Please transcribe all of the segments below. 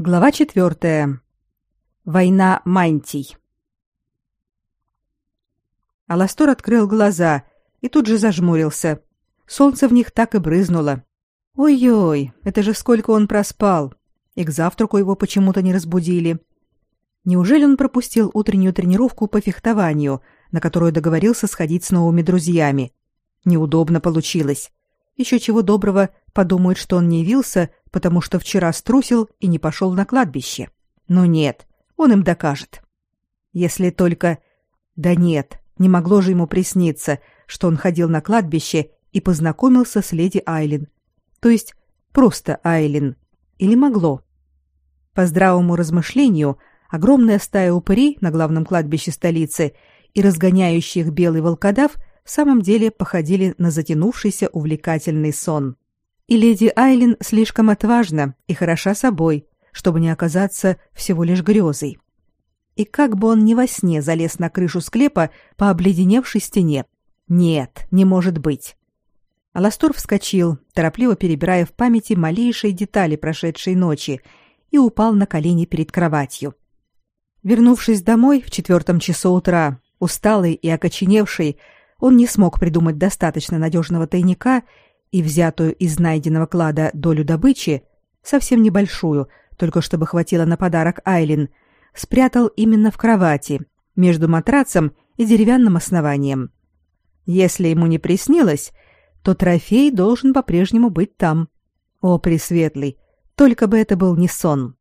Глава четвертая. Война мантий. Аластор открыл глаза и тут же зажмурился. Солнце в них так и брызнуло. Ой-ой, это же сколько он проспал. И к завтраку его почему-то не разбудили. Неужели он пропустил утреннюю тренировку по фехтованию, на которую договорился сходить с новыми друзьями? Неудобно получилось. Еще чего доброго, подумают, что он не явился, потому что вчера струсил и не пошел на кладбище. Но нет, он им докажет. Если только... Да нет, не могло же ему присниться, что он ходил на кладбище и познакомился с леди Айлин. То есть просто Айлин. Или могло? По здравому размышлению, огромная стая упырей на главном кладбище столицы и разгоняющих белый волкодав – в самом деле походили на затянувшийся увлекательный сон. И леди Айлин слишком отважна и хороша собой, чтобы не оказаться всего лишь грезой. И как бы он ни во сне залез на крышу склепа по обледеневшей стене. Нет, не может быть. Аластор вскочил, торопливо перебирая в памяти малейшие детали прошедшей ночи, и упал на колени перед кроватью. Вернувшись домой в четвертом часу утра, усталый и окоченевший, он не смог придумать достаточно надежного тайника и взятую из найденного клада долю добычи, совсем небольшую, только чтобы хватило на подарок Айлин, спрятал именно в кровати, между матрацем и деревянным основанием. Если ему не приснилось, то трофей должен по-прежнему быть там. О, Пресветлый, только бы это был не сон.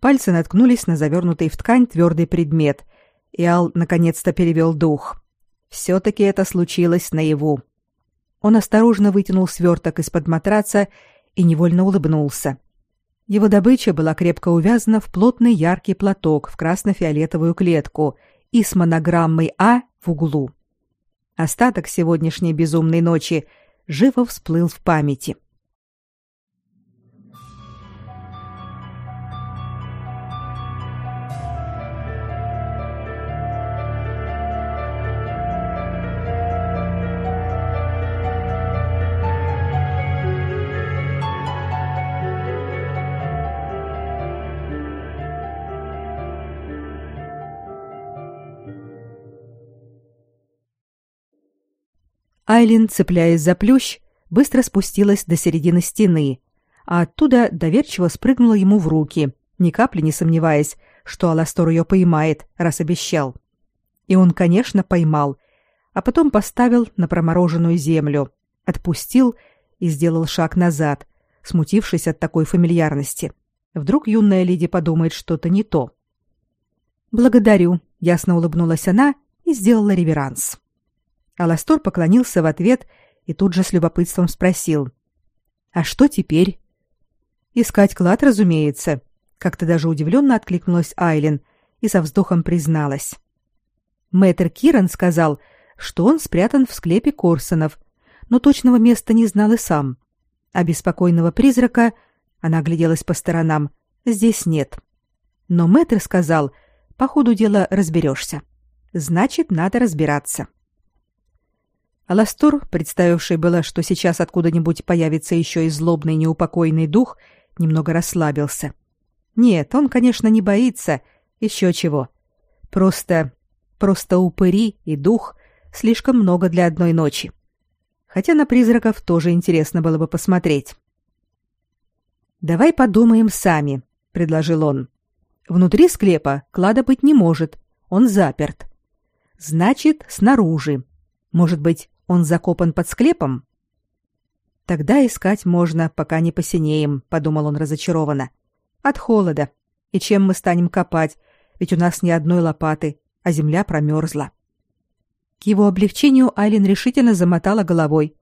Пальцы наткнулись на завернутый в ткань твердый предмет, и Ал наконец-то перевел дух. Все-таки это случилось наяву. Он осторожно вытянул сверток из-под матраца и невольно улыбнулся. Его добыча была крепко увязана в плотный яркий платок в красно-фиолетовую клетку и с монограммой «А» в углу. Остаток сегодняшней безумной ночи живо всплыл в памяти. — Айлин, цепляясь за плющ, быстро спустилась до середины стены, а оттуда доверчиво спрыгнула ему в руки, ни капли не сомневаясь, что Аластор ее поймает, раз обещал. И он, конечно, поймал, а потом поставил на промороженную землю, отпустил и сделал шаг назад, смутившись от такой фамильярности. Вдруг юная леди подумает что-то не то. «Благодарю», — ясно улыбнулась она и сделала реверанс. Аластор поклонился в ответ и тут же с любопытством спросил: "А что теперь?" "Искать клад, разумеется", как-то даже удивленно откликнулась Айлин и со вздохом призналась. Мэтр Киран сказал, что он спрятан в склепе Корсонов, но точного места не знал и сам. А беспокойного призрака, она огляделась по сторонам, здесь нет. Но мэтр сказал, по ходу дела разберешься. Значит, надо разбираться. Аластор, представивший было, что сейчас откуда-нибудь появится еще и злобный неупокоенный дух, немного расслабился. Нет, он, конечно, не боится, еще чего. Просто просто упыри и дух слишком много для одной ночи. Хотя на призраков тоже интересно было бы посмотреть. Давай подумаем сами, предложил он. Внутри склепа клада быть не может, он заперт. Значит, снаружи. Может быть, он закопан под склепом? Тогда искать можно, пока не посинеем, подумал он разочарованно. От холода. И чем мы станем копать? Ведь у нас ни одной лопаты, а земля промерзла. К его облегчению Айлин решительно замотала головой.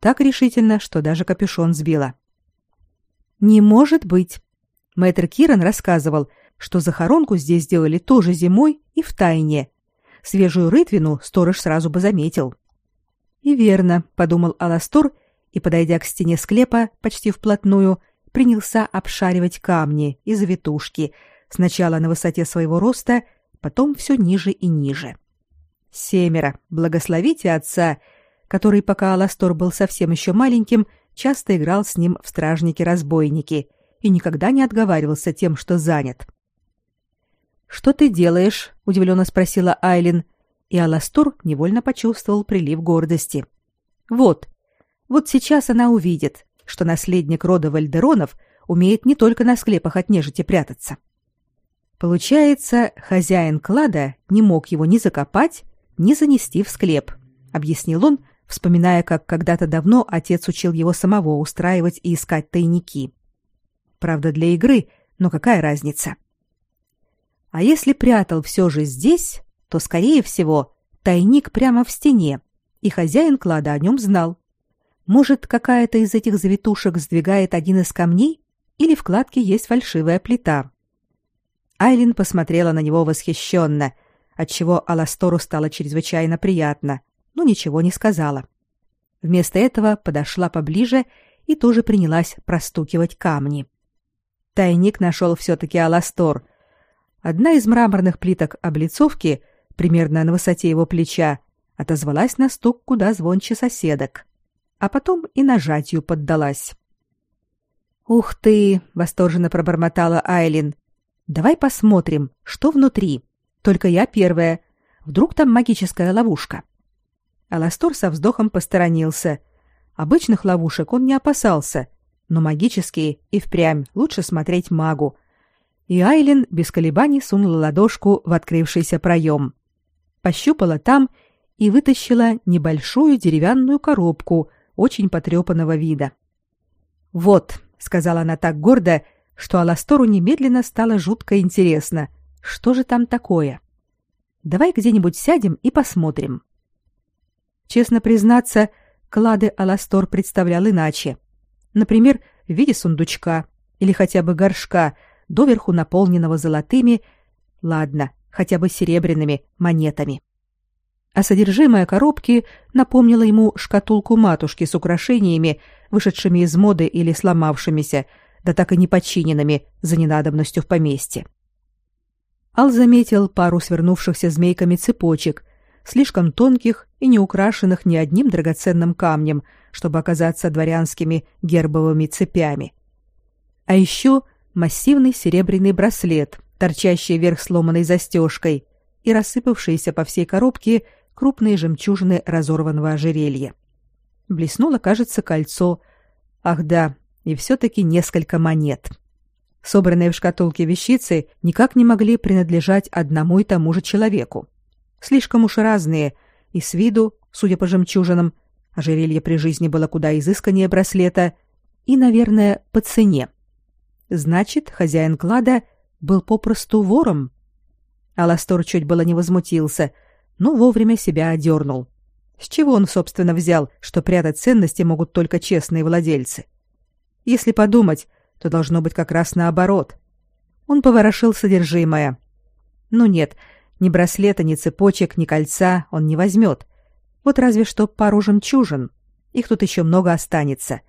Так решительно, что даже капюшон сбила. Не может быть. Мэтр Киран рассказывал, что захоронку здесь сделали тоже зимой и в тайне. Свежую рытвину сторож сразу бы заметил. И верно, подумал Аластор и, подойдя к стене склепа почти вплотную, принялся обшаривать камни и завитушки, сначала на высоте своего роста, потом все ниже и ниже. Семеро, благословите отца, который, пока Аластор был совсем еще маленьким, часто играл с ним в стражники-разбойники и никогда не отговаривался тем, что занят. «Что ты делаешь?» — удивленно спросила Айлин, и Аластор невольно почувствовал прилив гордости. «Вот, вот сейчас она увидит, что наследник рода Вальдеронов умеет не только на склепах от нежити прятаться. Получается, хозяин клада не мог его ни закопать, ни занести в склеп, объяснил он, вспоминая, как когда-то давно отец учил его самого устраивать и искать тайники. Правда, для игры, но какая разница? А если прятал все же здесь, то, скорее всего, тайник прямо в стене, и хозяин клада о нем знал. Может, какая-то из этих завитушек сдвигает один из камней, или в кладке есть фальшивая плита. Айлин посмотрела на него восхищенно, отчего Аластору стало чрезвычайно приятно, но ничего не сказала. Вместо этого подошла поближе и тоже принялась простукивать камни. Тайник нашел все-таки Аластор. Одна из мраморных плиток облицовки, примерно на высоте его плеча, отозвалась на стук куда звонче соседок а потом и нажатию поддалась. «Ух ты!» — восторженно пробормотала Айлин. «Давай посмотрим, что внутри. Только я первая. Вдруг там магическая ловушка?» Аластор со вздохом посторонился. Обычных ловушек он не опасался, но магические и впрямь лучше смотреть магу. И Айлин без колебаний сунула ладошку в открывшийся проем. Пощупала там и вытащила небольшую деревянную коробку очень потрепанного вида. «Вот», — сказала она так гордо, что Аластору немедленно стало жутко интересно, что же там такое. «Давай где-нибудь сядем и посмотрим». Честно признаться, клады Аластор представлял иначе. Например, в виде сундучка или хотя бы горшка, доверху наполненного золотыми, ладно, хотя бы серебряными монетами а содержимое коробки напомнило ему шкатулку матушки с украшениями, вышедшими из моды или сломавшимися, да так и не починенными за ненадобностью в поместье. Ал заметил пару свернувшихся змейками цепочек, слишком тонких и не украшенных ни одним драгоценным камнем, чтобы оказаться дворянскими гербовыми цепями. А еще массивный серебряный браслет, торчащий вверх сломанной застежкой, и рассыпавшиеся по всей коробке крупные жемчужины разорванного ожерелья. Блеснуло, кажется, кольцо. Ах да, и все-таки несколько монет. Собранные в шкатулке вещицы никак не могли принадлежать одному и тому же человеку. Слишком уж разные, и с виду, судя по жемчужинам, ожерелье при жизни было куда изысканнее браслета, и, наверное, по цене. Значит, хозяин клада был попросту вором. Аластор чуть было не возмутился — но вовремя себя одернул. С чего он, собственно, взял, что прятать ценности могут только честные владельцы? Если подумать, то должно быть как раз наоборот. Он поворошил содержимое. Ну нет, ни браслета, ни цепочек, ни кольца он не возьмет. Вот разве что пару жемчужин. Их тут еще много останется.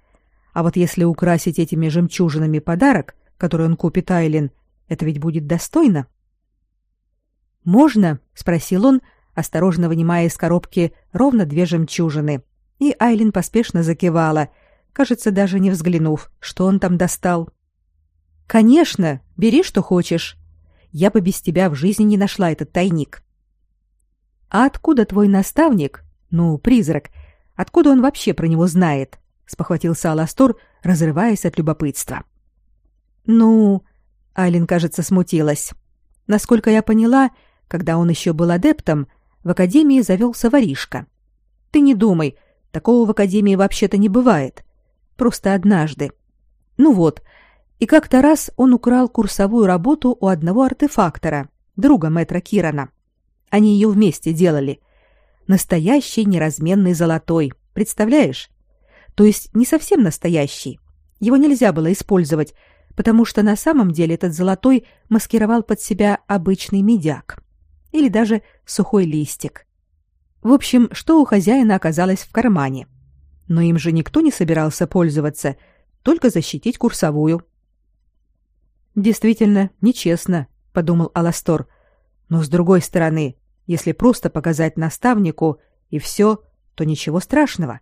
А вот если украсить этими жемчужинами подарок, который он купит Айлин, это ведь будет достойно. «Можно?» — спросил он, осторожно вынимая из коробки ровно две жемчужины. И Айлин поспешно закивала, кажется, даже не взглянув, что он там достал. «Конечно, бери, что хочешь. Я бы без тебя в жизни не нашла этот тайник». «А откуда твой наставник, ну, призрак, откуда он вообще про него знает?» — спохватился Аластор, разрываясь от любопытства. «Ну...» — Айлин, кажется, смутилась. «Насколько я поняла, когда он еще был адептом, в академии завелся воришка. Ты не думай, такого в академии вообще-то не бывает. Просто однажды. Ну вот, и как-то раз он украл курсовую работу у одного артефактора, друга мэтра Кирана. Они ее вместе делали. Настоящий неразменный золотой, представляешь? То есть не совсем настоящий. Его нельзя было использовать, потому что на самом деле этот золотой маскировал под себя обычный медяк или даже сухой листик. В общем, что у хозяина оказалось в кармане. Но им же никто не собирался пользоваться, только защитить курсовую. Действительно, нечестно, подумал Аластор. Но с другой стороны, если просто показать наставнику и все, то ничего страшного.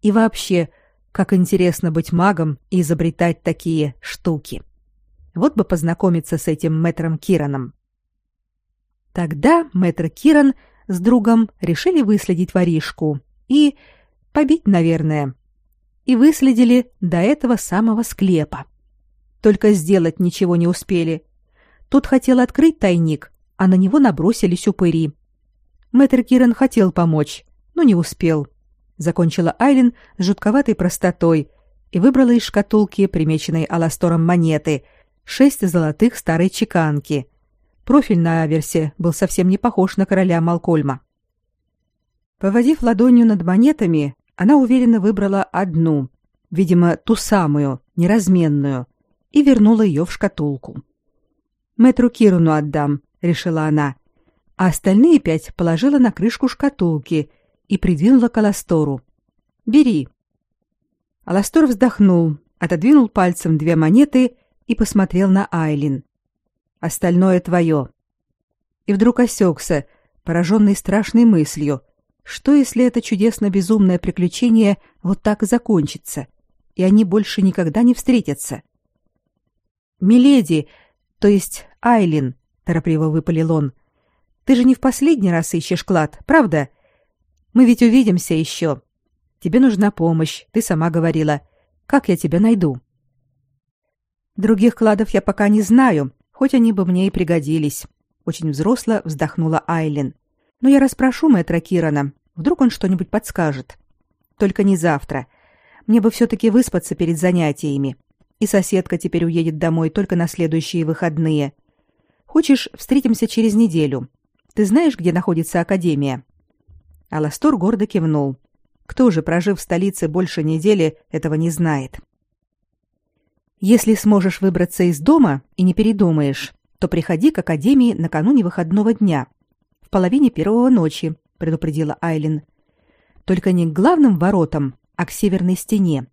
И вообще, Как интересно быть магом и изобретать такие штуки. Вот бы познакомиться с этим мэтром Кираном. Тогда мэтр Киран с другом решили выследить воришку и побить, наверное. И выследили до этого самого склепа. Только сделать ничего не успели. Тот хотел открыть тайник, а на него набросились упыри. Мэтр Киран хотел помочь, но не успел. Закончила Айлин с жутковатой простотой и выбрала из шкатулки, примеченной Аластором монеты, шесть золотых старой чеканки. Профиль на аверсе был совсем не похож на короля Малкольма. Поводив ладонью над монетами, она уверенно выбрала одну, видимо, ту самую, неразменную, и вернула ее в шкатулку. «Мэтру Кируну отдам», — решила она, а остальные пять положила на крышку шкатулки и придвинула к Аластору. «Бери». Аластор вздохнул, отодвинул пальцем две монеты и посмотрел на Айлин. «Остальное твое». И вдруг осекся, пораженный страшной мыслью. Что, если это чудесно-безумное приключение вот так и закончится, и они больше никогда не встретятся? «Миледи, то есть Айлин», — торопливо выпалил он, — «ты же не в последний раз ищешь клад, правда? Мы ведь увидимся еще. Тебе нужна помощь, ты сама говорила. Как я тебя найду?» «Других кладов я пока не знаю, хоть они бы мне и пригодились», — очень взросло вздохнула Айлин. Но я расспрошу мэтра Кирана. Вдруг он что-нибудь подскажет. Только не завтра. Мне бы все-таки выспаться перед занятиями. И соседка теперь уедет домой только на следующие выходные. Хочешь, встретимся через неделю? Ты знаешь, где находится академия?» Аластор гордо кивнул. Кто же, прожив в столице больше недели, этого не знает? «Если сможешь выбраться из дома и не передумаешь, то приходи к академии накануне выходного дня половине первого ночи, предупредила Айлин. Только не к главным воротам, а к северной стене.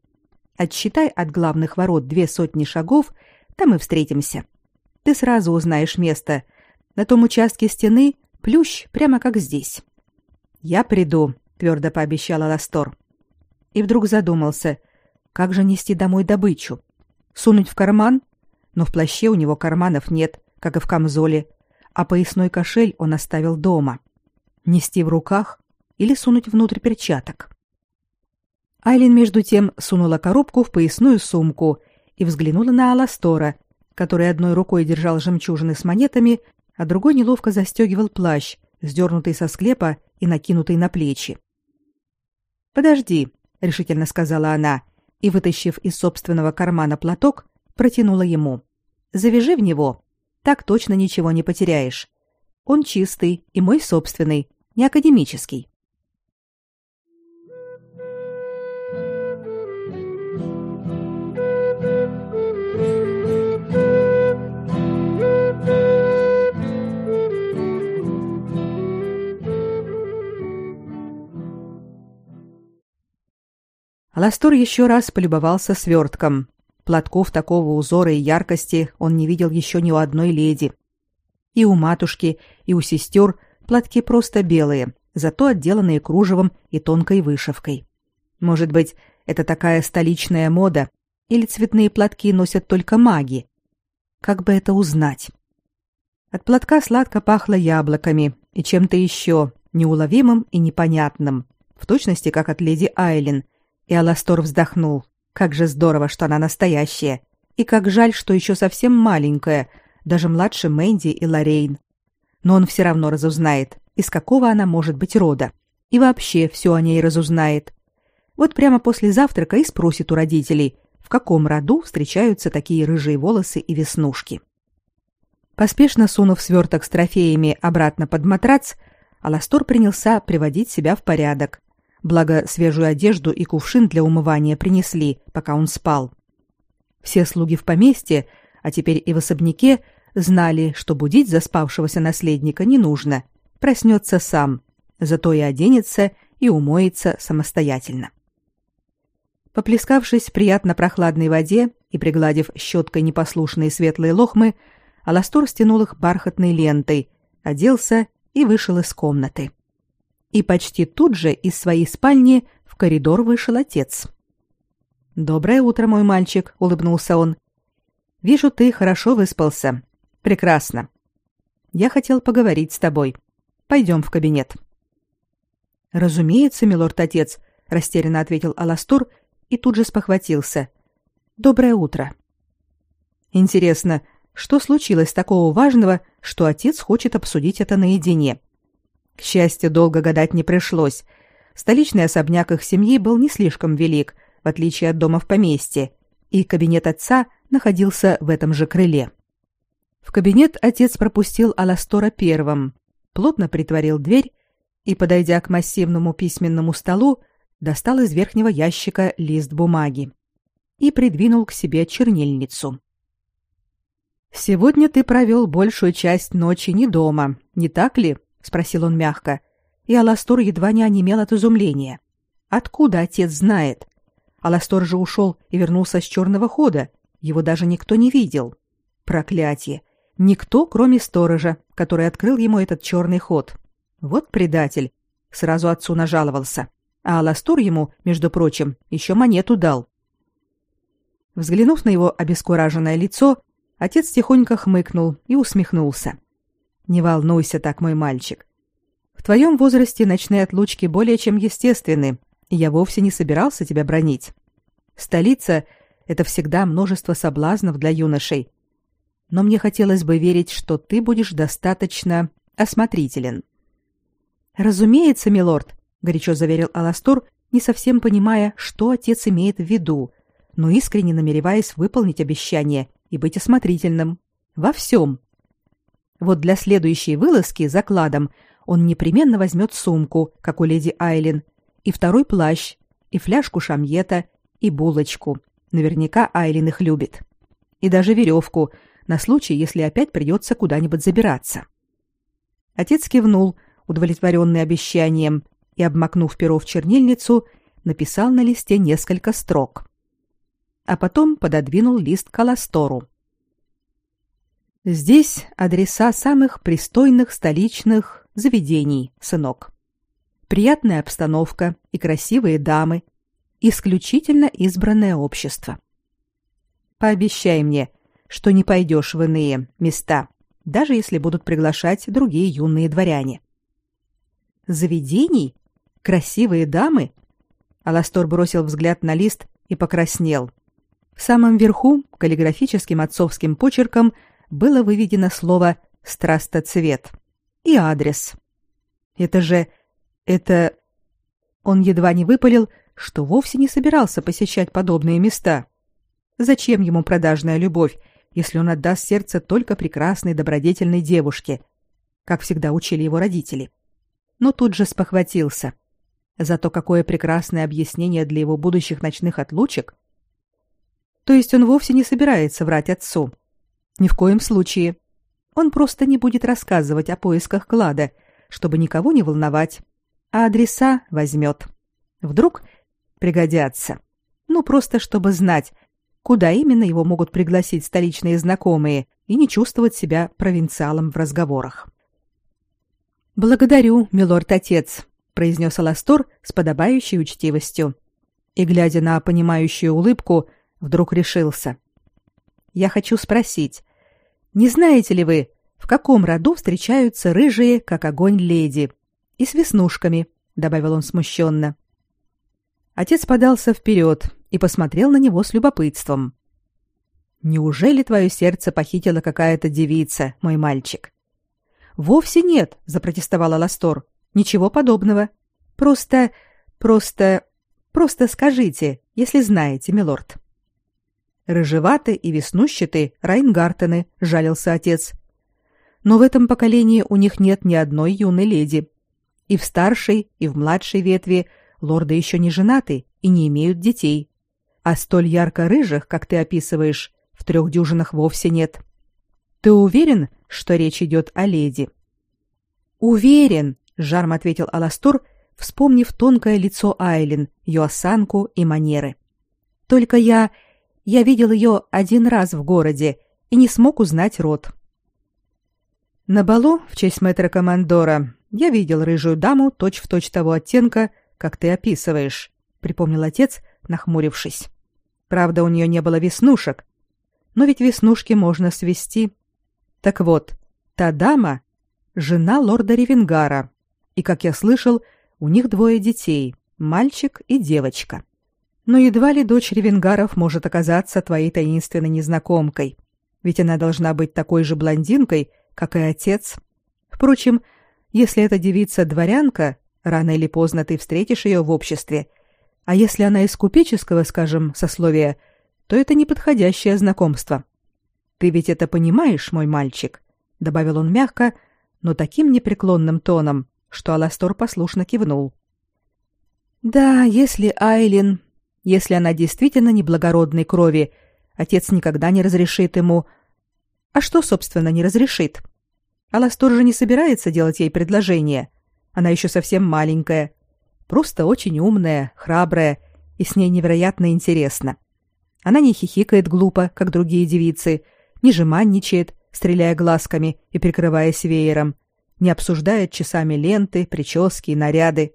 Отсчитай от главных ворот две сотни шагов, там и встретимся. Ты сразу узнаешь место. На том участке стены плющ прямо как здесь. Я приду, твердо пообещала Ластор. И вдруг задумался, как же нести домой добычу? Сунуть в карман? Но в плаще у него карманов нет, как и в камзоле а поясной кошель он оставил дома. Нести в руках или сунуть внутрь перчаток. Айлин между тем сунула коробку в поясную сумку и взглянула на Аластора, который одной рукой держал жемчужины с монетами, а другой неловко застегивал плащ, сдернутый со склепа и накинутый на плечи. «Подожди», — решительно сказала она, и, вытащив из собственного кармана платок, протянула ему. «Завяжи в него». Так точно ничего не потеряешь. Он чистый и мой собственный, не академический. Ластор еще раз полюбовался свертком, Платков такого узора и яркости он не видел еще ни у одной леди. И у матушки, и у сестер платки просто белые, зато отделанные кружевом и тонкой вышивкой. Может быть, это такая столичная мода, или цветные платки носят только маги? Как бы это узнать? От платка сладко пахло яблоками и чем-то еще, неуловимым и непонятным, в точности как от леди Айлин, и Аластор вздохнул. Как же здорово, что она настоящая. И как жаль, что еще совсем маленькая, даже младше Мэнди и Лорейн. Но он все равно разузнает, из какого она может быть рода. И вообще все о ней разузнает. Вот прямо после завтрака и спросит у родителей, в каком роду встречаются такие рыжие волосы и веснушки. Поспешно сунув сверток с трофеями обратно под матрац, Аластор принялся приводить себя в порядок, Благо, свежую одежду и кувшин для умывания принесли, пока он спал. Все слуги в поместье, а теперь и в особняке, знали, что будить заспавшегося наследника не нужно. Проснется сам, зато и оденется, и умоется самостоятельно. Поплескавшись в приятно прохладной воде и пригладив щеткой непослушные светлые лохмы, Аластор стянул их бархатной лентой, оделся и вышел из комнаты и почти тут же из своей спальни в коридор вышел отец. Доброе утро, мой мальчик, улыбнулся он. Вижу, ты хорошо выспался. Прекрасно. Я хотел поговорить с тобой. Пойдем в кабинет. Разумеется, милорд отец, растерянно ответил Аластур и тут же спохватился. Доброе утро. Интересно, что случилось такого важного, что отец хочет обсудить это наедине? К счастью, долго гадать не пришлось. Столичный особняк их семьи был не слишком велик, в отличие от дома в поместье, и кабинет отца находился в этом же крыле. В кабинет отец пропустил Аластора первым, плотно притворил дверь и, подойдя к массивному письменному столу, достал из верхнего ящика лист бумаги и придвинул к себе чернильницу. «Сегодня ты провел большую часть ночи не дома, не так ли?» — спросил он мягко, и Аластор едва не онемел от изумления. «Откуда отец знает? Аластор же ушел и вернулся с черного хода. Его даже никто не видел. Проклятие! Никто, кроме сторожа, который открыл ему этот черный ход. Вот предатель. Сразу отцу нажаловался. А Аластор ему, между прочим, еще монету дал. Взглянув на его обескураженное лицо, отец тихонько хмыкнул и усмехнулся. «Не волнуйся так, мой мальчик. В твоем возрасте ночные отлучки более чем естественны, и я вовсе не собирался тебя бронить. Столица — это всегда множество соблазнов для юношей. Но мне хотелось бы верить, что ты будешь достаточно осмотрителен». «Разумеется, милорд», — горячо заверил Аластор, не совсем понимая, что отец имеет в виду, но искренне намереваясь выполнить обещание и быть осмотрительным. Во всем. Вот для следующей вылазки за кладом он непременно возьмет сумку, как у леди Айлин, и второй плащ, и фляжку шамьета, и булочку. Наверняка Айлин их любит. И даже веревку, на случай, если опять придется куда-нибудь забираться. Отец кивнул, удовлетворенный обещанием, и, обмакнув перо в чернильницу, написал на листе несколько строк а потом пододвинул лист к Аластору. Здесь адреса самых пристойных столичных заведений, сынок. Приятная обстановка и красивые дамы, исключительно избранное общество. Пообещай мне, что не пойдешь в иные места, даже если будут приглашать другие юные дворяне. Заведений? Красивые дамы? Аластор бросил взгляд на лист и покраснел. В самом верху каллиграфическим отцовским почерком было выведено слово «страстоцвет» и адрес. Это же... это... Он едва не выпалил, что вовсе не собирался посещать подобные места. Зачем ему продажная любовь, если он отдаст сердце только прекрасной добродетельной девушке, как всегда учили его родители? Но тут же спохватился. Зато какое прекрасное объяснение для его будущих ночных отлучек — то есть он вовсе не собирается врать отцу. Ни в коем случае. Он просто не будет рассказывать о поисках клада, чтобы никого не волновать, а адреса возьмет. Вдруг пригодятся. Ну, просто чтобы знать, куда именно его могут пригласить столичные знакомые и не чувствовать себя провинциалом в разговорах. «Благодарю, милорд-отец», — произнес Аластор с подобающей учтивостью. И, глядя на понимающую улыбку, вдруг решился. Я хочу спросить, не знаете ли вы, в каком роду встречаются рыжие, как огонь леди, и с веснушками, добавил он смущенно. Отец подался вперед и посмотрел на него с любопытством. Неужели твое сердце похитила какая-то девица, мой мальчик? Вовсе нет, запротестовала Ластор. Ничего подобного. Просто просто просто скажите, если знаете, милорд рыжеватый и веснущатый Райнгартены, жалился отец. Но в этом поколении у них нет ни одной юной леди. И в старшей, и в младшей ветви лорды еще не женаты и не имеют детей. А столь ярко-рыжих, как ты описываешь, в трех дюжинах вовсе нет. Ты уверен, что речь идет о леди? Уверен, жаром ответил Аластор, вспомнив тонкое лицо Айлин, ее осанку и манеры. Только я я видел ее один раз в городе и не смог узнать род. На балу в честь мэтра командора я видел рыжую даму точь-в-точь точь того оттенка, как ты описываешь, припомнил отец, нахмурившись. Правда, у нее не было веснушек. Но ведь веснушки можно свести. Так вот, та дама — жена лорда Ревенгара. И, как я слышал, у них двое детей — мальчик и девочка. Но едва ли дочь Ревенгаров может оказаться твоей таинственной незнакомкой. Ведь она должна быть такой же блондинкой, как и отец. Впрочем, если эта девица дворянка, рано или поздно ты встретишь ее в обществе. А если она из купеческого, скажем, сословия, то это неподходящее знакомство. Ты ведь это понимаешь, мой мальчик, добавил он мягко, но таким непреклонным тоном, что Аластор послушно кивнул. Да, если Айлин, если она действительно неблагородной крови, отец никогда не разрешит ему. А что, собственно, не разрешит? Аластор же не собирается делать ей предложение. Она еще совсем маленькая, просто очень умная, храбрая, и с ней невероятно интересно. Она не хихикает глупо, как другие девицы, не жеманничает, стреляя глазками и прикрываясь веером, не обсуждает часами ленты, прически и наряды.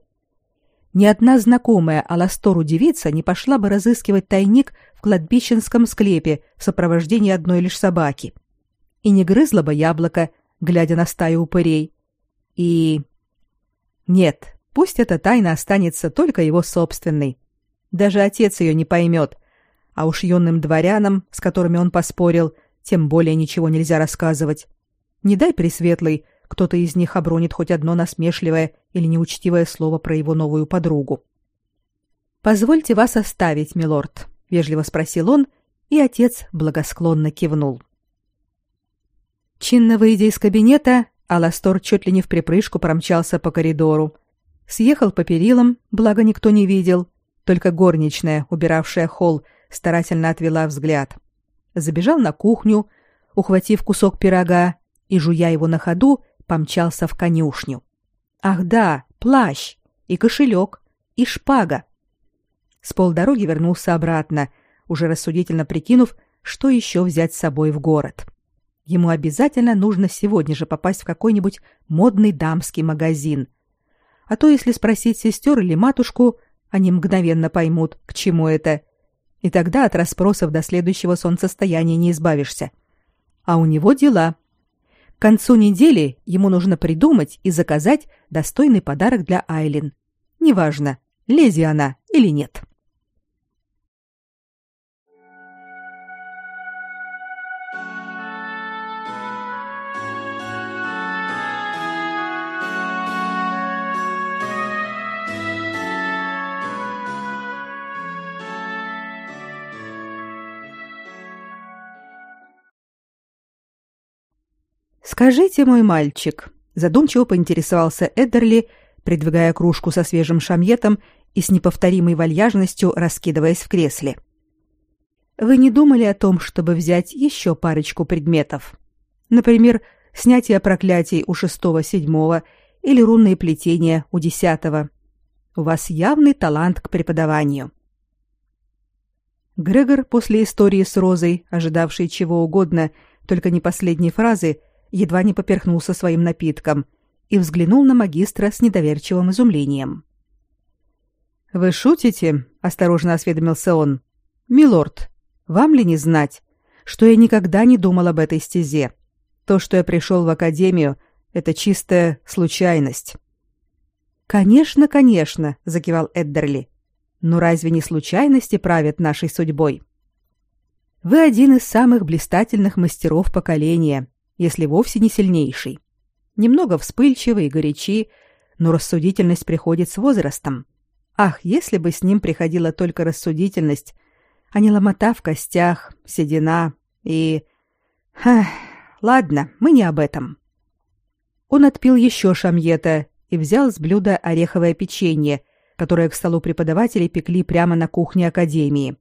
Ни одна знакомая Аластору девица не пошла бы разыскивать тайник в кладбищенском склепе в сопровождении одной лишь собаки. И не грызла бы яблоко, глядя на стаю упырей. И... Нет, пусть эта тайна останется только его собственной. Даже отец ее не поймет, а уж юным дворянам, с которыми он поспорил, тем более ничего нельзя рассказывать. Не дай пресветлый, кто-то из них обронит хоть одно насмешливое или неучтивое слово про его новую подругу. «Позвольте вас оставить, милорд», — вежливо спросил он, и отец благосклонно кивнул. Чинно выйдя из кабинета, Аластор чуть ли не в припрыжку промчался по коридору. Съехал по перилам, благо никто не видел, только горничная, убиравшая холл, старательно отвела взгляд. Забежал на кухню, ухватив кусок пирога и, жуя его на ходу, помчался в конюшню. Ах да, плащ и кошелек, и шпага. С полдороги вернулся обратно, уже рассудительно прикинув, что еще взять с собой в город. Ему обязательно нужно сегодня же попасть в какой-нибудь модный дамский магазин. А то, если спросить сестер или матушку, они мгновенно поймут, к чему это. И тогда от расспросов до следующего солнцестояния не избавишься. А у него дела. Концу недели ему нужно придумать и заказать достойный подарок для Айлин. Неважно, леди она или нет. Скажите, мой мальчик, задумчиво поинтересовался Эддерли, придвигая кружку со свежим шамьетом и с неповторимой вальяжностью раскидываясь в кресле. Вы не думали о том, чтобы взять еще парочку предметов? Например, снятие проклятий у шестого-седьмого или рунные плетения у десятого. У вас явный талант к преподаванию. Грегор после истории с Розой, ожидавший чего угодно, только не последней фразы, едва не поперхнулся своим напитком и взглянул на магистра с недоверчивым изумлением. «Вы шутите?» — осторожно осведомился он. «Милорд, вам ли не знать, что я никогда не думал об этой стезе? То, что я пришел в академию, это чистая случайность». «Конечно, конечно», — закивал Эддерли. «Но разве не случайности правят нашей судьбой?» «Вы один из самых блистательных мастеров поколения, если вовсе не сильнейший. Немного вспыльчивый и горячи, но рассудительность приходит с возрастом. Ах, если бы с ним приходила только рассудительность, а не ломота в костях, седина и... Ха, ладно, мы не об этом. Он отпил еще шамьета и взял с блюда ореховое печенье, которое к столу преподавателей пекли прямо на кухне академии.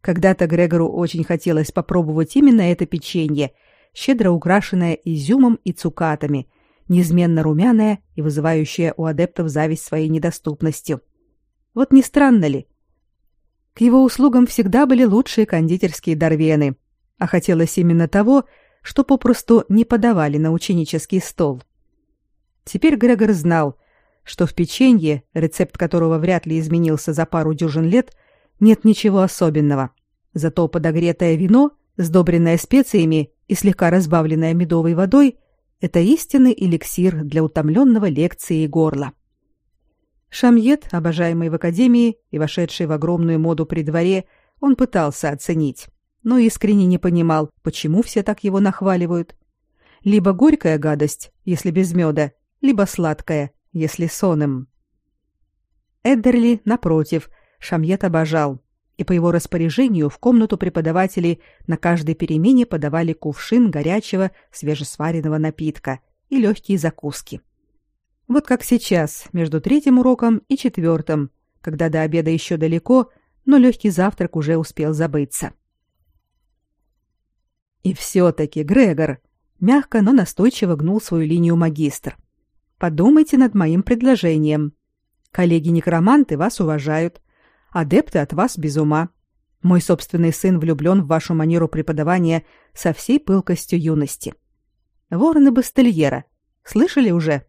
Когда-то Грегору очень хотелось попробовать именно это печенье — щедро украшенная изюмом и цукатами, неизменно румяная и вызывающая у адептов зависть своей недоступностью. Вот не странно ли? К его услугам всегда были лучшие кондитерские дарвены, а хотелось именно того, что попросту не подавали на ученический стол. Теперь Грегор знал, что в печенье, рецепт которого вряд ли изменился за пару дюжин лет, нет ничего особенного. Зато подогретое вино, сдобренное специями и слегка разбавленное медовой водой, это истинный эликсир для утомленного лекции горла. Шамьет, обожаемый в академии и вошедший в огромную моду при дворе, он пытался оценить, но искренне не понимал, почему все так его нахваливают. Либо горькая гадость, если без меда, либо сладкая, если соным. Эддерли, напротив, Шамьет обожал, и по его распоряжению в комнату преподавателей на каждой перемене подавали кувшин горячего свежесваренного напитка и легкие закуски. Вот как сейчас, между третьим уроком и четвертым, когда до обеда еще далеко, но легкий завтрак уже успел забыться. И все-таки, Грегор, мягко, но настойчиво гнул свою линию магистр. Подумайте над моим предложением. Коллеги-некроманты вас уважают, адепты от вас без ума. Мой собственный сын влюблен в вашу манеру преподавания со всей пылкостью юности. Вороны Бастельера. Слышали уже?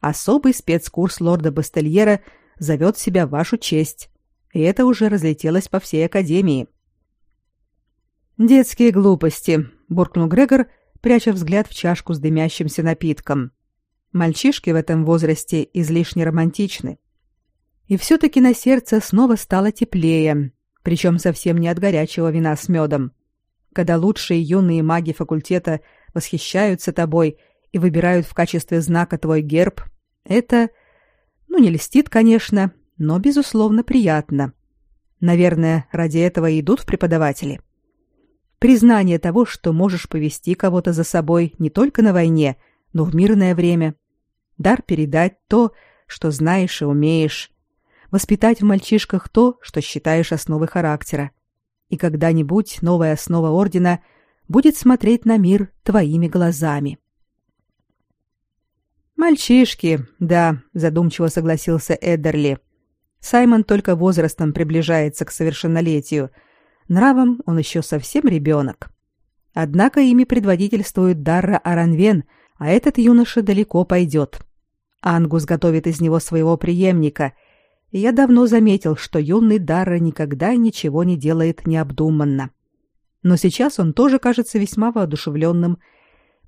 Особый спецкурс лорда Бастельера зовет себя в вашу честь. И это уже разлетелось по всей академии. Детские глупости, буркнул Грегор, пряча взгляд в чашку с дымящимся напитком. Мальчишки в этом возрасте излишне романтичны. И все-таки на сердце снова стало теплее, причем совсем не от горячего вина с медом. Когда лучшие юные маги факультета восхищаются тобой и выбирают в качестве знака твой герб, это, ну, не льстит, конечно, но, безусловно, приятно. Наверное, ради этого и идут в преподаватели. Признание того, что можешь повести кого-то за собой не только на войне, но в мирное время. Дар передать то, что знаешь и умеешь, воспитать в мальчишках то, что считаешь основой характера. И когда-нибудь новая основа ордена будет смотреть на мир твоими глазами. Мальчишки, да, задумчиво согласился Эддерли. Саймон только возрастом приближается к совершеннолетию. Нравом он еще совсем ребенок. Однако ими предводительствует Дарра Аранвен, а этот юноша далеко пойдет. Ангус готовит из него своего преемника — и я давно заметил, что юный Дарра никогда ничего не делает необдуманно. Но сейчас он тоже кажется весьма воодушевленным.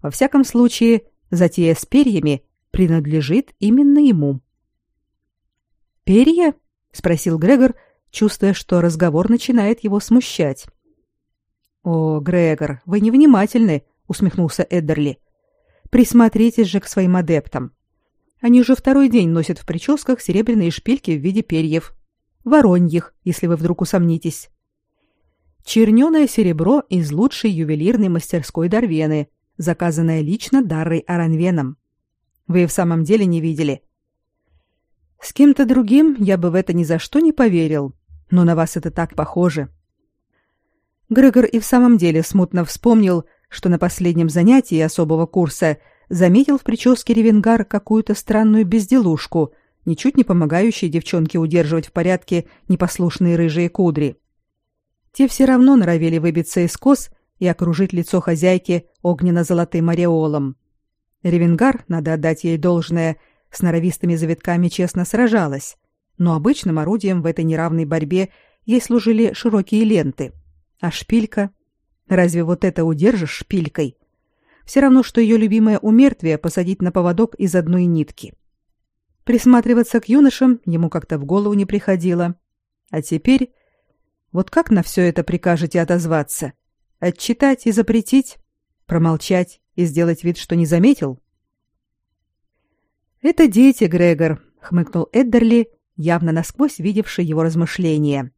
Во всяком случае, затея с перьями принадлежит именно ему. «Перья?» — спросил Грегор, чувствуя, что разговор начинает его смущать. «О, Грегор, вы невнимательны», — усмехнулся Эддерли. «Присмотритесь же к своим адептам. Они уже второй день носят в прическах серебряные шпильки в виде перьев. Вороньих, если вы вдруг усомнитесь. Черненое серебро из лучшей ювелирной мастерской Дарвены, заказанное лично Даррой Аранвеном. Вы в самом деле не видели. С кем-то другим я бы в это ни за что не поверил, но на вас это так похоже. Грегор и в самом деле смутно вспомнил, что на последнем занятии особого курса – заметил в прическе Ревенгар какую-то странную безделушку, ничуть не помогающую девчонке удерживать в порядке непослушные рыжие кудри. Те все равно норовили выбиться из кос и окружить лицо хозяйки огненно-золотым ореолом. Ревенгар, надо отдать ей должное, с норовистыми завитками честно сражалась, но обычным орудием в этой неравной борьбе ей служили широкие ленты. А шпилька? Разве вот это удержишь шпилькой? Все равно, что ее любимое умертвие посадить на поводок из одной нитки. Присматриваться к юношам ему как-то в голову не приходило. А теперь... Вот как на все это прикажете отозваться? Отчитать и запретить? Промолчать и сделать вид, что не заметил? «Это дети, Грегор», — хмыкнул Эддерли, явно насквозь видевший его размышления.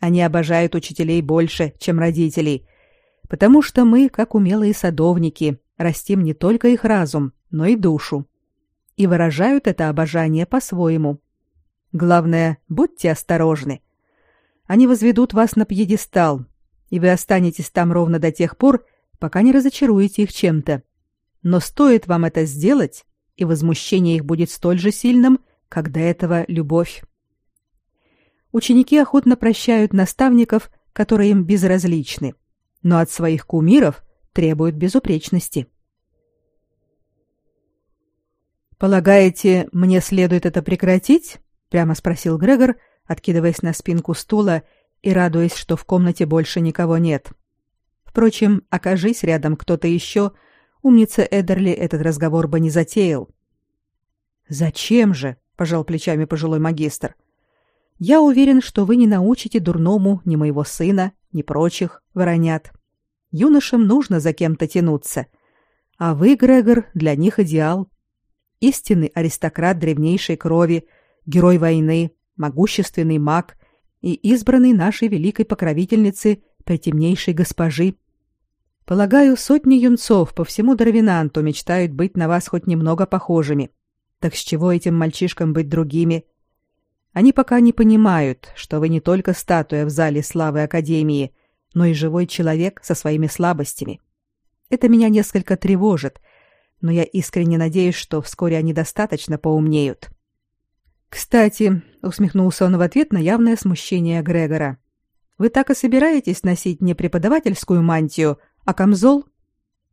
«Они обожают учителей больше, чем родителей, потому что мы, как умелые садовники, растим не только их разум, но и душу. И выражают это обожание по-своему. Главное, будьте осторожны. Они возведут вас на пьедестал, и вы останетесь там ровно до тех пор, пока не разочаруете их чем-то. Но стоит вам это сделать, и возмущение их будет столь же сильным, как до этого любовь. Ученики охотно прощают наставников, которые им безразличны, но от своих кумиров требуют безупречности. Полагаете, мне следует это прекратить? прямо спросил Грегор, откидываясь на спинку стула и радуясь, что в комнате больше никого нет. Впрочем, окажись рядом кто-то еще, умница Эдерли этот разговор бы не затеял. «Зачем же?» — пожал плечами пожилой магистр. «Я уверен, что вы не научите дурному ни моего сына, ни прочих воронят. Юношам нужно за кем-то тянуться. А вы, Грегор, для них идеал. Истинный аристократ древнейшей крови, герой войны, могущественный маг и избранный нашей великой покровительницы, притемнейшей госпожи. Полагаю, сотни юнцов по всему Дарвинанту мечтают быть на вас хоть немного похожими. Так с чего этим мальчишкам быть другими? Они пока не понимают, что вы не только статуя в зале славы Академии, но и живой человек со своими слабостями. Это меня несколько тревожит, но я искренне надеюсь, что вскоре они достаточно поумнеют. Кстати, усмехнулся он в ответ на явное смущение Грегора. Вы так и собираетесь носить не преподавательскую мантию, а камзол?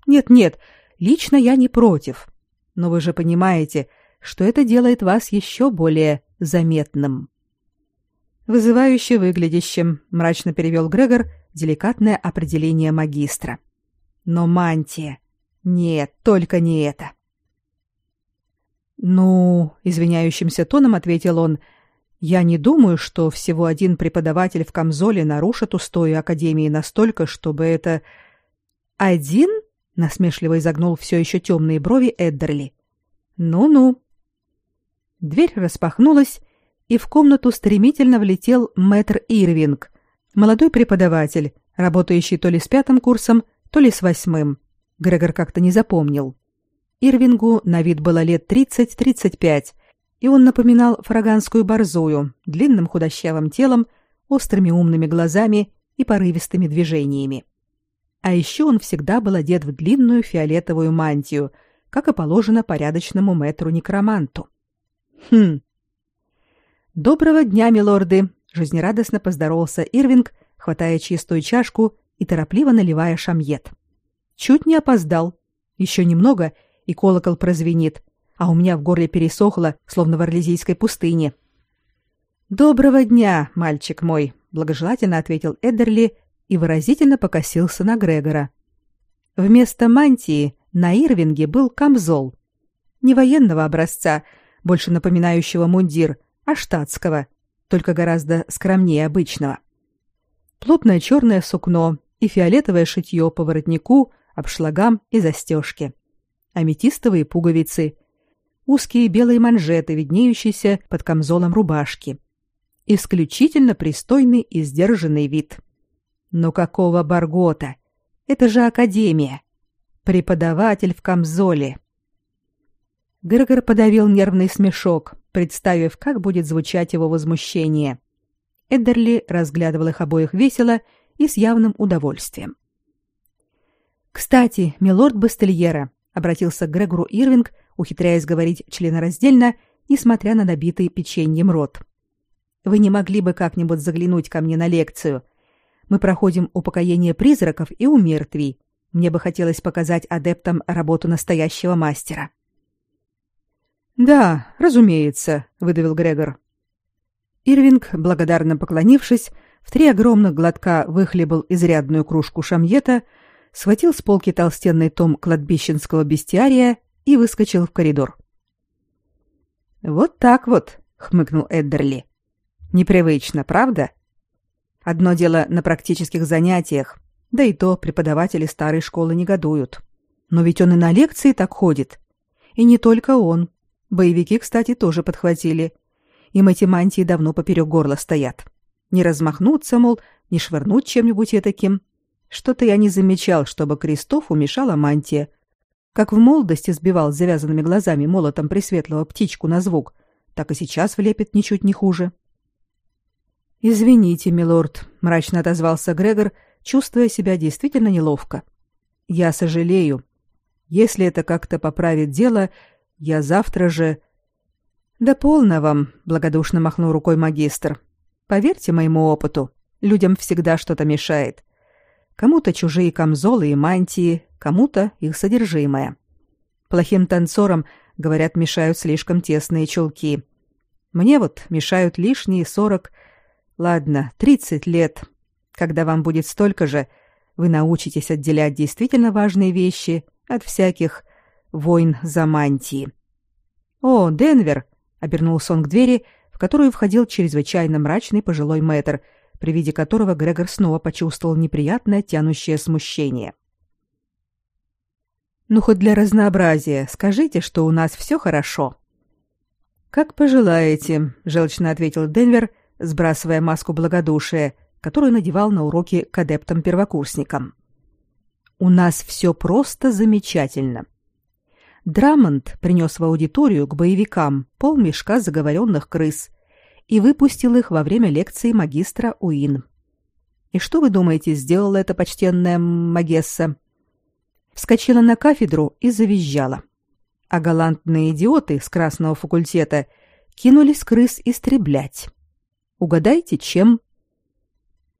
Нет-нет, лично я не против. Но вы же понимаете, что это делает вас еще более заметным. Вызывающе выглядящим, мрачно перевел Грегор деликатное определение магистра. Но мантия. Нет, только не это. Ну, извиняющимся тоном ответил он. Я не думаю, что всего один преподаватель в камзоле нарушит устои академии настолько, чтобы это один? насмешливо изогнул все еще темные брови Эддерли. Ну-ну. Дверь распахнулась, и в комнату стремительно влетел мэтр Ирвинг, молодой преподаватель, работающий то ли с пятым курсом, то ли с восьмым. Грегор как-то не запомнил. Ирвингу на вид было лет 30-35, и он напоминал фраганскую борзую, длинным худощавым телом, острыми умными глазами и порывистыми движениями. А еще он всегда был одет в длинную фиолетовую мантию, как и положено порядочному мэтру-некроманту. Хм. Доброго дня, милорды, жизнерадостно поздоровался Ирвинг, хватая чистую чашку и торопливо наливая шамьет. Чуть не опоздал. Еще немного, и колокол прозвенит, а у меня в горле пересохло, словно в Орлезийской пустыне. «Доброго дня, мальчик мой», — благожелательно ответил Эдерли и выразительно покосился на Грегора. Вместо мантии на Ирвинге был камзол. Не военного образца, больше напоминающего мундир, а штатского, только гораздо скромнее обычного. Плотное черное сукно и фиолетовое шитье по воротнику, обшлагам и застежке аметистовые пуговицы, узкие белые манжеты, виднеющиеся под камзолом рубашки. Исключительно пристойный и сдержанный вид. Но какого баргота? Это же академия. Преподаватель в камзоле. Грегор подавил нервный смешок, представив, как будет звучать его возмущение. Эддерли разглядывал их обоих весело и с явным удовольствием. «Кстати, милорд Бастельера, обратился к Грегору Ирвинг, ухитряясь говорить членораздельно, несмотря на набитый печеньем рот. Вы не могли бы как-нибудь заглянуть ко мне на лекцию? Мы проходим упокоение призраков и умертвий. Мне бы хотелось показать адептам работу настоящего мастера. Да, разумеется, выдавил Грегор. Ирвинг, благодарно поклонившись, в три огромных глотка выхлебал изрядную кружку шамьета, схватил с полки толстенный том кладбищенского бестиария и выскочил в коридор. «Вот так вот», — хмыкнул Эддерли. «Непривычно, правда? Одно дело на практических занятиях, да и то преподаватели старой школы негодуют. Но ведь он и на лекции так ходит. И не только он. Боевики, кстати, тоже подхватили. Им эти мантии давно поперек горла стоят. Не размахнуться, мол, не швырнуть чем-нибудь таким. Что-то я не замечал, чтобы Кристофу мешала мантия. Как в молодости сбивал с завязанными глазами молотом пресветлого птичку на звук, так и сейчас влепит ничуть не хуже. «Извините, милорд», — мрачно отозвался Грегор, чувствуя себя действительно неловко. «Я сожалею. Если это как-то поправит дело, я завтра же...» «Да полно вам», — благодушно махнул рукой магистр. «Поверьте моему опыту, людям всегда что-то мешает. Кому-то чужие камзолы и мантии, кому-то их содержимое. Плохим танцорам, говорят, мешают слишком тесные чулки. Мне вот мешают лишние сорок... Ладно, 30 лет. Когда вам будет столько же, вы научитесь отделять действительно важные вещи от всяких войн за мантии. О, Денвер, обернулся он к двери, в которую входил чрезвычайно мрачный пожилой мэтр, при виде которого Грегор снова почувствовал неприятное тянущее смущение. Ну хоть для разнообразия скажите, что у нас все хорошо. Как пожелаете, желчно ответил Денвер, сбрасывая маску благодушия, которую надевал на уроки к адептам-первокурсникам. У нас все просто замечательно. Драмонд принес в аудиторию к боевикам полмешка заговоренных крыс и выпустил их во время лекции магистра Уин. И что вы думаете, сделала эта почтенная Магесса? Вскочила на кафедру и завизжала. А галантные идиоты с красного факультета кинулись крыс истреблять. Угадайте, чем?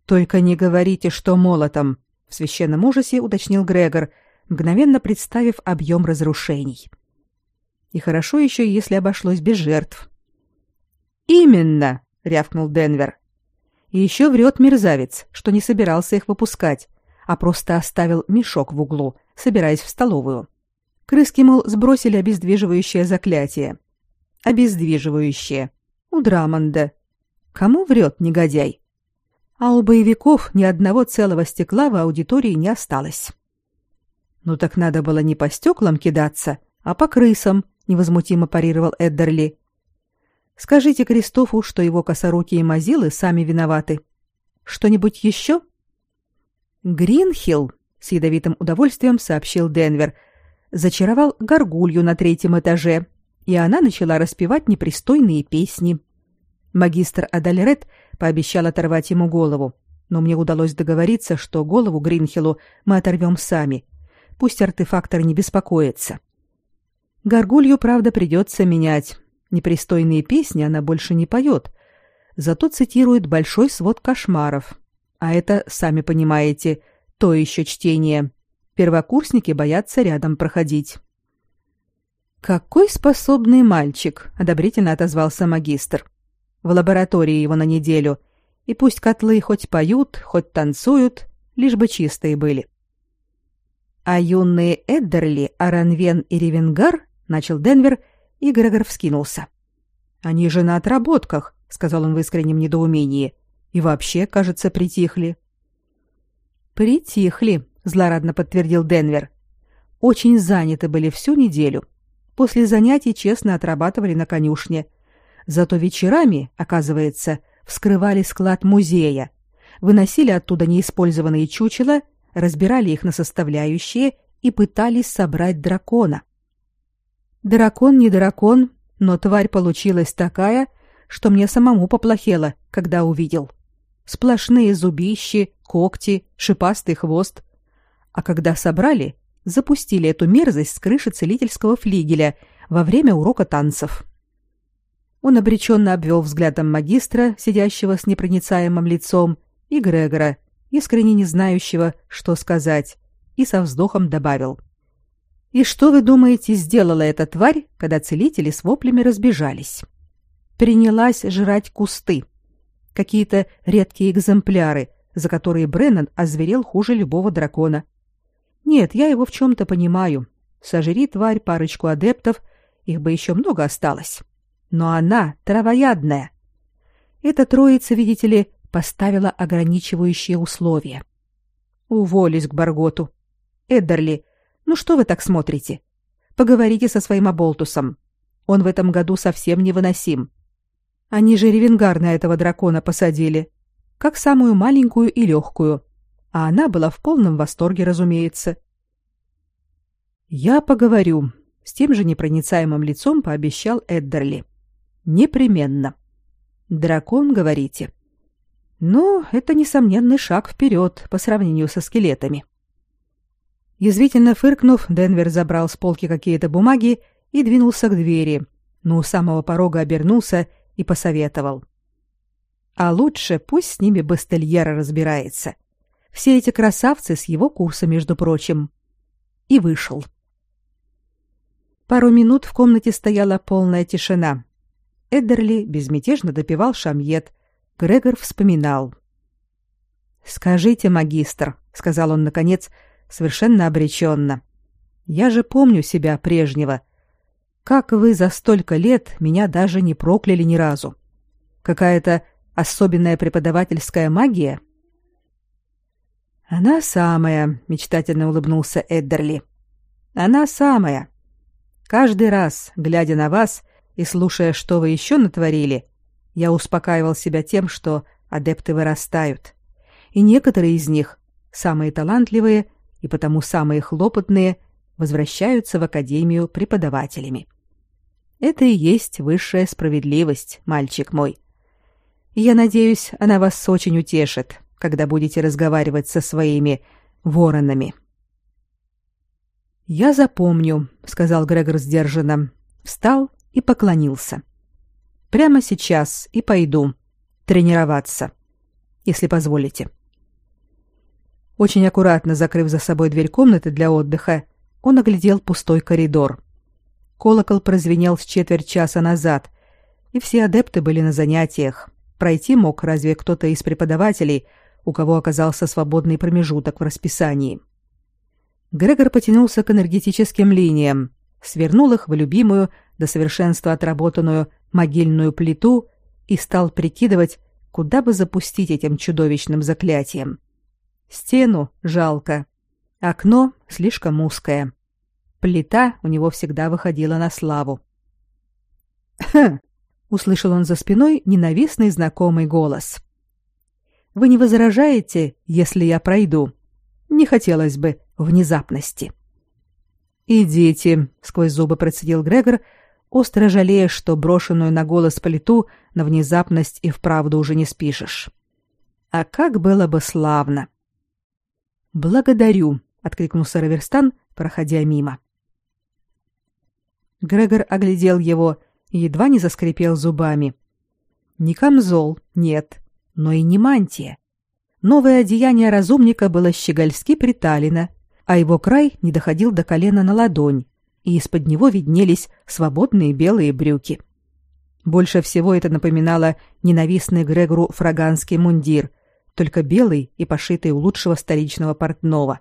Только не говорите, что молотом, в священном ужасе уточнил Грегор, мгновенно представив объем разрушений. И хорошо еще, если обошлось без жертв. Именно, рявкнул Денвер. И еще врет мерзавец, что не собирался их выпускать, а просто оставил мешок в углу, собираясь в столовую. Крыски, мол, сбросили обездвиживающее заклятие. Обездвиживающее. У Драмонда. Кому врет негодяй? а у боевиков ни одного целого стекла в аудитории не осталось. Ну так надо было не по стеклам кидаться, а по крысам, невозмутимо парировал Эддерли. Скажите Кристофу, что его косорукие мазилы сами виноваты. Что-нибудь еще? Гринхилл, с ядовитым удовольствием сообщил Денвер, зачаровал горгулью на третьем этаже, и она начала распевать непристойные песни. Магистр Адальред пообещал оторвать ему голову, но мне удалось договориться, что голову Гринхелу мы оторвем сами. Пусть артефактор не беспокоится. Горгулью, правда, придется менять. Непристойные песни она больше не поет, зато цитирует большой свод кошмаров. А это, сами понимаете, то еще чтение. Первокурсники боятся рядом проходить. «Какой способный мальчик!» — одобрительно отозвался магистр в лаборатории его на неделю, и пусть котлы хоть поют, хоть танцуют, лишь бы чистые были. А юные Эддерли, Аранвен и Ревенгар, начал Денвер, и Грегор вскинулся. Они же на отработках, сказал он в искреннем недоумении, и вообще, кажется, притихли. Притихли, злорадно подтвердил Денвер. Очень заняты были всю неделю. После занятий честно отрабатывали на конюшне – Зато вечерами, оказывается, вскрывали склад музея, выносили оттуда неиспользованные чучела, разбирали их на составляющие и пытались собрать дракона. Дракон не дракон, но тварь получилась такая, что мне самому поплохело, когда увидел. Сплошные зубищи, когти, шипастый хвост. А когда собрали, запустили эту мерзость с крыши целительского флигеля во время урока танцев. Он обреченно обвел взглядом магистра, сидящего с непроницаемым лицом, и Грегора, искренне не знающего, что сказать, и со вздохом добавил. «И что, вы думаете, сделала эта тварь, когда целители с воплями разбежались?» Принялась жрать кусты. Какие-то редкие экземпляры, за которые Бреннан озверел хуже любого дракона. Нет, я его в чем-то понимаю. Сожри, тварь, парочку адептов, их бы еще много осталось но она травоядная. Эта троица, видите ли, поставила ограничивающие условия. Уволюсь к Барготу. Эддерли, ну что вы так смотрите? Поговорите со своим оболтусом. Он в этом году совсем невыносим. Они же ревенгар на этого дракона посадили, как самую маленькую и легкую, а она была в полном восторге, разумеется. Я поговорю, с тем же непроницаемым лицом пообещал Эддерли. Непременно. Дракон, говорите? Ну, это несомненный шаг вперед по сравнению со скелетами. Язвительно фыркнув, Денвер забрал с полки какие-то бумаги и двинулся к двери, но у самого порога обернулся и посоветовал. А лучше пусть с ними Бастельера разбирается. Все эти красавцы с его курса, между прочим. И вышел. Пару минут в комнате стояла полная тишина. Эддерли безмятежно допивал шамьет, Грегор вспоминал. «Скажите, магистр», — сказал он, наконец, совершенно обреченно, — «я же помню себя прежнего. Как вы за столько лет меня даже не прокляли ни разу? Какая-то особенная преподавательская магия?» «Она самая», — мечтательно улыбнулся Эддерли. «Она самая. Каждый раз, глядя на вас и слушая, что вы еще натворили, я успокаивал себя тем, что адепты вырастают. И некоторые из них, самые талантливые и потому самые хлопотные, возвращаются в академию преподавателями. Это и есть высшая справедливость, мальчик мой. И я надеюсь, она вас очень утешит, когда будете разговаривать со своими воронами. Я запомню, сказал Грегор сдержанно, встал и поклонился. Прямо сейчас и пойду тренироваться, если позволите. Очень аккуратно закрыв за собой дверь комнаты для отдыха, он оглядел пустой коридор. Колокол прозвенел с четверть часа назад, и все адепты были на занятиях. Пройти мог разве кто-то из преподавателей, у кого оказался свободный промежуток в расписании. Грегор потянулся к энергетическим линиям, свернул их в любимую, до совершенства отработанную могильную плиту и стал прикидывать, куда бы запустить этим чудовищным заклятием. Стену жалко, окно слишком узкое. Плита у него всегда выходила на славу. «Хм!» — услышал он за спиной ненавистный знакомый голос. «Вы не возражаете, если я пройду? Не хотелось бы внезапности». «Идите», — сквозь зубы процедил Грегор, остро жалея, что брошенную на голос плиту на внезапность и вправду уже не спишешь. А как было бы славно! «Благодарю», — откликнулся Раверстан, проходя мимо. Грегор оглядел его и едва не заскрипел зубами. Ни камзол, нет, но и не мантия. Новое одеяние разумника было щегольски приталено, а его край не доходил до колена на ладонь, и из-под него виднелись свободные белые брюки. Больше всего это напоминало ненавистный Грегору фраганский мундир, только белый и пошитый у лучшего столичного портного.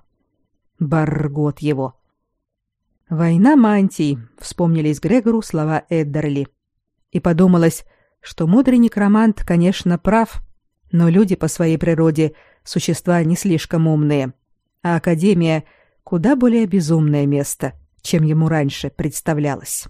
Баргот его. «Война мантий», — вспомнились Грегору слова Эддерли. И подумалось, что мудрый некромант, конечно, прав, но люди по своей природе — существа не слишком умные, а Академия — куда более безумное место — чем ему раньше представлялось.